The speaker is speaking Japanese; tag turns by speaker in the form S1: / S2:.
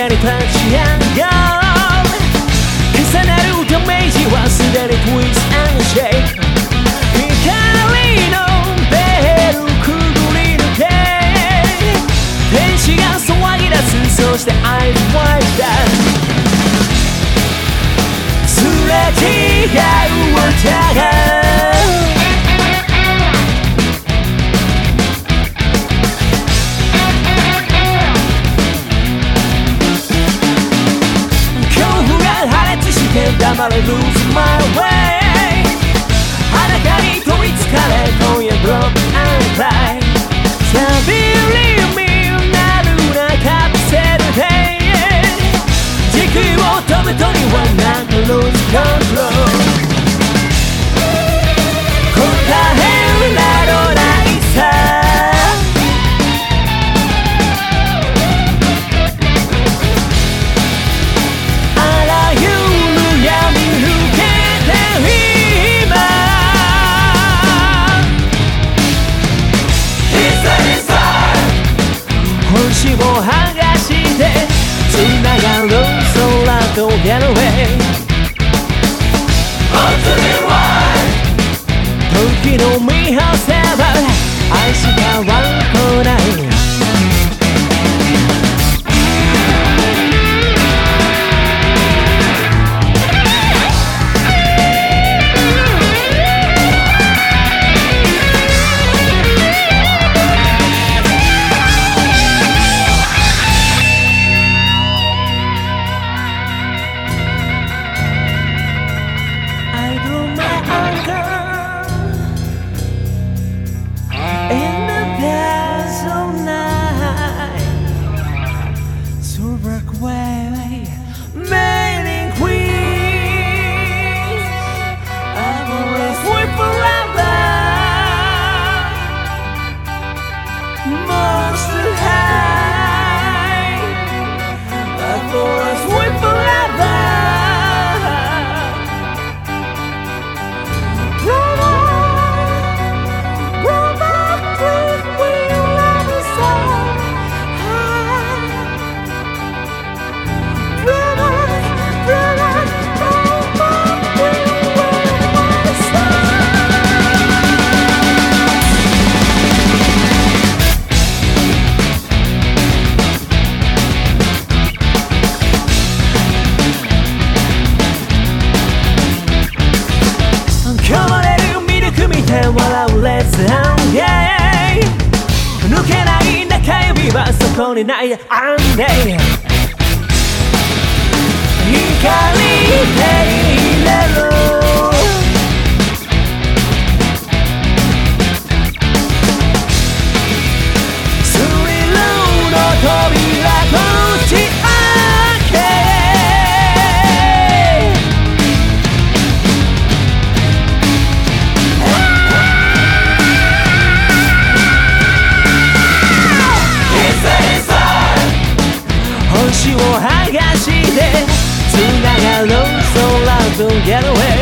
S1: でに立ち上がン重なるダメージはすでにトゥイスアンシェイク光のベールくぐり抜け天使が騒ぎ出すそして愛は湧いたすれ違うお互まで lose my way 裸に取りつかれ今夜 broke and cry サビリになるなカプセルで時空を飛ぶとには何の lose control so get away. 時の見放せば愛したワンコ虜にない。であんで光っいれろ剥がして繋がる空と Get away